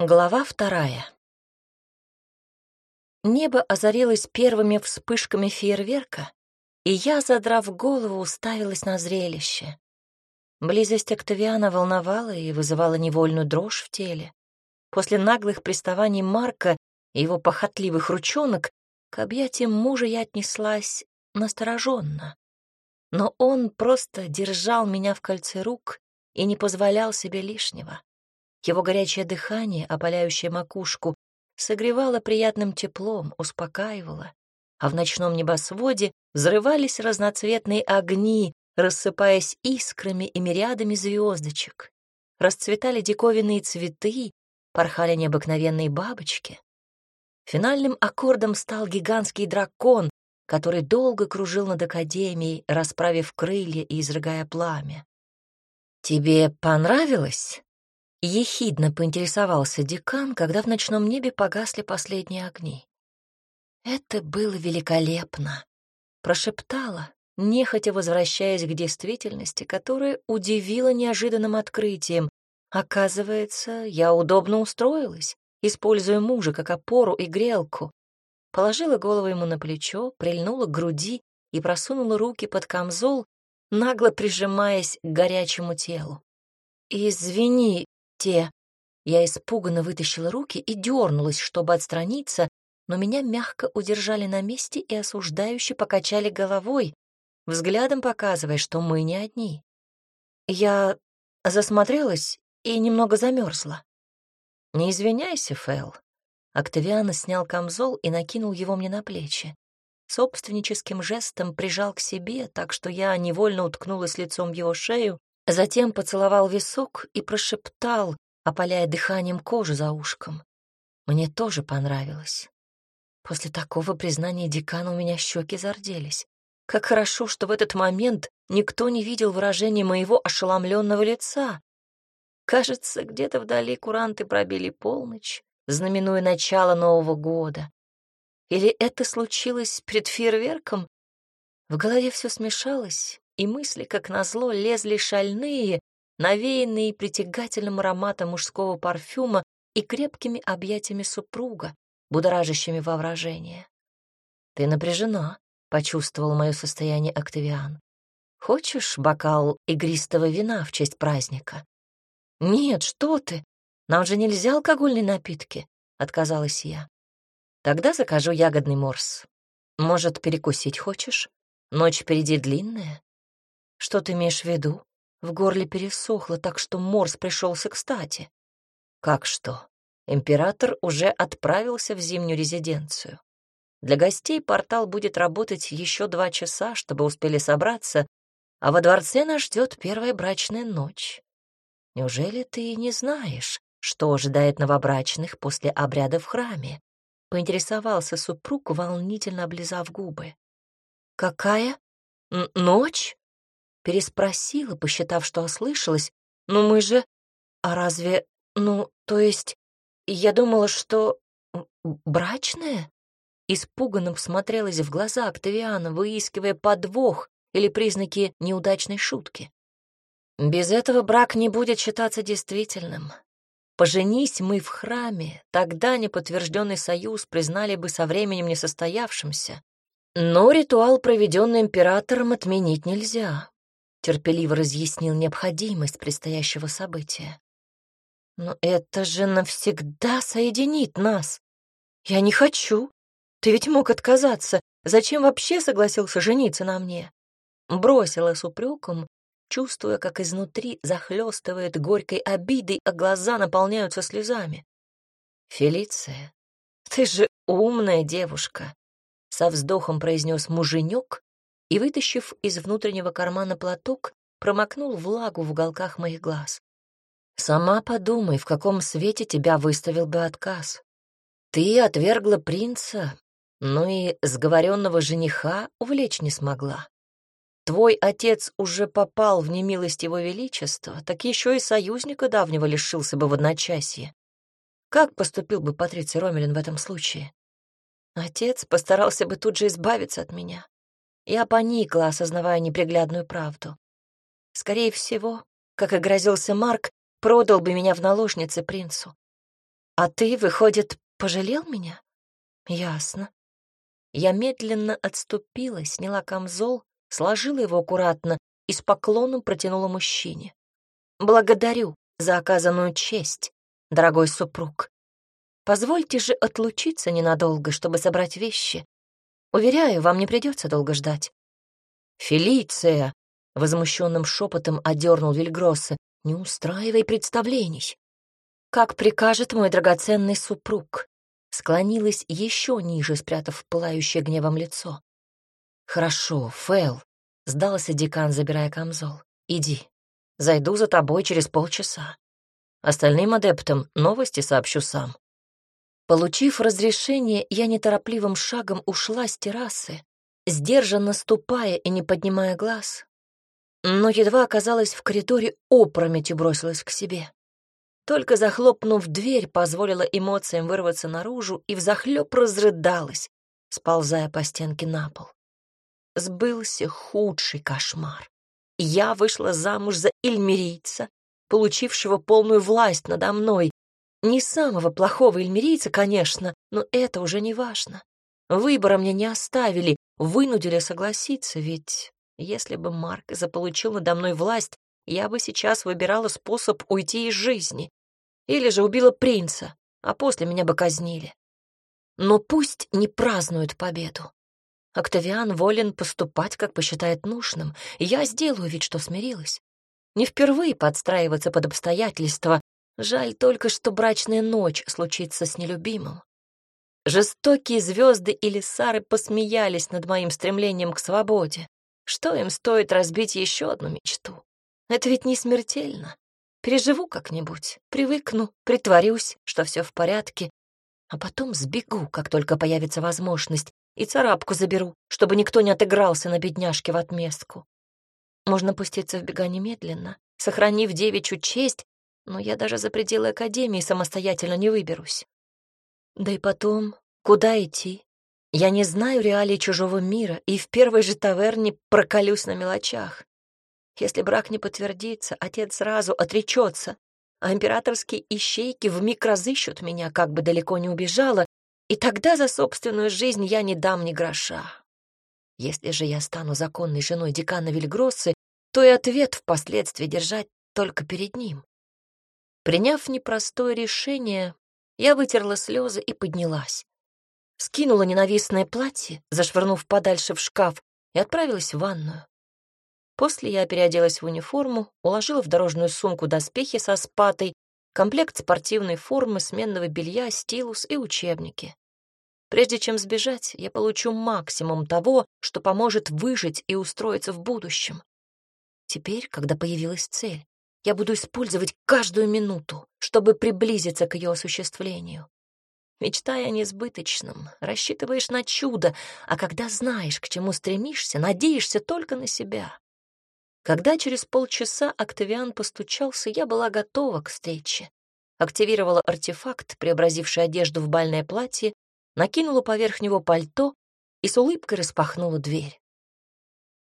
Глава вторая. Небо озарилось первыми вспышками фейерверка, и я, задрав голову, уставилась на зрелище. Близость Октавиана волновала и вызывала невольную дрожь в теле. После наглых приставаний Марка и его похотливых ручонок к объятиям мужа я отнеслась настороженно. Но он просто держал меня в кольце рук и не позволял себе лишнего. Его горячее дыхание, опаляющее макушку, согревало приятным теплом, успокаивало, а в ночном небосводе взрывались разноцветные огни, рассыпаясь искрами и мириадами звездочек. Расцветали диковинные цветы, порхали необыкновенные бабочки. Финальным аккордом стал гигантский дракон, который долго кружил над Академией, расправив крылья и изрыгая пламя. «Тебе понравилось?» Ехидно поинтересовался декан, когда в ночном небе погасли последние огни. «Это было великолепно», — прошептала, нехотя возвращаясь к действительности, которая удивила неожиданным открытием. Оказывается, я удобно устроилась, используя мужа как опору и грелку. Положила голову ему на плечо, прильнула к груди и просунула руки под камзол, нагло прижимаясь к горячему телу. «Извини, те. Я испуганно вытащила руки и дернулась, чтобы отстраниться, но меня мягко удержали на месте и осуждающе покачали головой, взглядом показывая, что мы не одни. Я засмотрелась и немного замерзла. «Не извиняйся, Фэл». Октавиано снял камзол и накинул его мне на плечи. Собственническим жестом прижал к себе, так что я невольно уткнулась лицом в его шею Затем поцеловал висок и прошептал, опаляя дыханием кожу за ушком. Мне тоже понравилось. После такого признания декана у меня щеки зарделись. Как хорошо, что в этот момент никто не видел выражения моего ошеломленного лица. Кажется, где-то вдали куранты пробили полночь, знаменуя начало Нового года. Или это случилось перед фейерверком? В голове все смешалось, и мысли, как назло, лезли шальные, навеянные притягательным ароматом мужского парфюма и крепкими объятиями супруга, будоражащими воображение. «Ты напряжена», — почувствовал мое состояние Октавиан. «Хочешь бокал игристого вина в честь праздника?» «Нет, что ты! Нам же нельзя алкогольные напитки», — отказалась я. «Тогда закажу ягодный морс. Может, перекусить хочешь? Ночь впереди длинная». Что ты имеешь в виду? В горле пересохло, так что морс пришелся кстати. Как что? Император уже отправился в зимнюю резиденцию. Для гостей портал будет работать еще два часа, чтобы успели собраться, а во дворце нас ждет первая брачная ночь. Неужели ты не знаешь, что ожидает новобрачных после обряда в храме? Поинтересовался супруг, волнительно облизав губы. Какая? Н ночь? Переспросила, посчитав, что ослышалась. «Ну мы же... А разве... Ну, то есть... Я думала, что... Брачная?» Испуганно всмотрелась в глаза Октавиана, выискивая подвох или признаки неудачной шутки. «Без этого брак не будет считаться действительным. Поженись мы в храме, тогда неподтвержденный союз признали бы со временем несостоявшимся. Но ритуал, проведенный императором, отменить нельзя терпеливо разъяснил необходимость предстоящего события. «Но это же навсегда соединит нас. Я не хочу. Ты ведь мог отказаться. Зачем вообще согласился жениться на мне?» Бросила с упреком, чувствуя, как изнутри захлестывает горькой обидой, а глаза наполняются слезами. «Фелиция, ты же умная девушка», — со вздохом произнес муженек, и, вытащив из внутреннего кармана платок, промокнул влагу в уголках моих глаз. «Сама подумай, в каком свете тебя выставил бы отказ. Ты отвергла принца, но и сговоренного жениха увлечь не смогла. Твой отец уже попал в немилость его величества, так еще и союзника давнего лишился бы в одночасье. Как поступил бы Патриций Ромелин в этом случае? Отец постарался бы тут же избавиться от меня. Я поникла, осознавая неприглядную правду. Скорее всего, как и грозился Марк, продал бы меня в наложнице принцу. «А ты, выходит, пожалел меня?» «Ясно». Я медленно отступила, сняла камзол, сложила его аккуратно и с поклоном протянула мужчине. «Благодарю за оказанную честь, дорогой супруг. Позвольте же отлучиться ненадолго, чтобы собрать вещи. Уверяю, вам не придется долго ждать». «Фелиция!» — возмущенным шепотом одернул Вильгросса. «Не устраивай представлений». «Как прикажет мой драгоценный супруг», склонилась еще ниже, спрятав пылающее гневом лицо. «Хорошо, Фэл», — сдался декан, забирая камзол. «Иди. Зайду за тобой через полчаса. Остальным адептам новости сообщу сам». Получив разрешение, я неторопливым шагом ушла с террасы, сдержанно ступая и не поднимая глаз. Но едва оказалась в коридоре, опрометью бросилась к себе. Только захлопнув дверь, позволила эмоциям вырваться наружу и взахлёб разрыдалась, сползая по стенке на пол. Сбылся худший кошмар. Я вышла замуж за эльмирийца, получившего полную власть надо мной. Не самого плохого эльмирийца, конечно, но это уже не важно. Выбора мне не оставили, вынудили согласиться, ведь если бы Марк заполучил надо мной власть, я бы сейчас выбирала способ уйти из жизни. Или же убила принца, а после меня бы казнили. Но пусть не празднуют победу. Октавиан волен поступать, как посчитает нужным, я сделаю вид, что смирилась. Не впервые подстраиваться под обстоятельства. Жаль только, что брачная ночь случится с нелюбимым. Жестокие звезды или сары посмеялись над моим стремлением к свободе. Что им стоит разбить еще одну мечту? Это ведь не смертельно. Переживу как-нибудь, привыкну, притворюсь, что все в порядке, а потом сбегу, как только появится возможность, и царапку заберу, чтобы никто не отыгрался на бедняжке в отместку. Можно пуститься в бега немедленно, сохранив девичью честь, но я даже за пределы Академии самостоятельно не выберусь. Да и потом, куда идти? Я не знаю реалий чужого мира и в первой же таверне проколюсь на мелочах. Если брак не подтвердится, отец сразу отречется, а императорские ищейки вмиг разыщут меня, как бы далеко не убежала, и тогда за собственную жизнь я не дам ни гроша. Если же я стану законной женой декана Вильгроссы, то и ответ впоследствии держать только перед ним. Приняв непростое решение, я вытерла слезы и поднялась. Скинула ненавистное платье, зашвырнув подальше в шкаф, и отправилась в ванную. После я переоделась в униформу, уложила в дорожную сумку доспехи со спатой, комплект спортивной формы, сменного белья, стилус и учебники. Прежде чем сбежать, я получу максимум того, что поможет выжить и устроиться в будущем. Теперь, когда появилась цель, я буду использовать каждую минуту, чтобы приблизиться к ее осуществлению. Мечтая о несбыточном, рассчитываешь на чудо, а когда знаешь, к чему стремишься, надеешься только на себя. Когда через полчаса Октавиан постучался, я была готова к встрече. Активировала артефакт, преобразивший одежду в бальное платье, накинула поверх него пальто и с улыбкой распахнула дверь.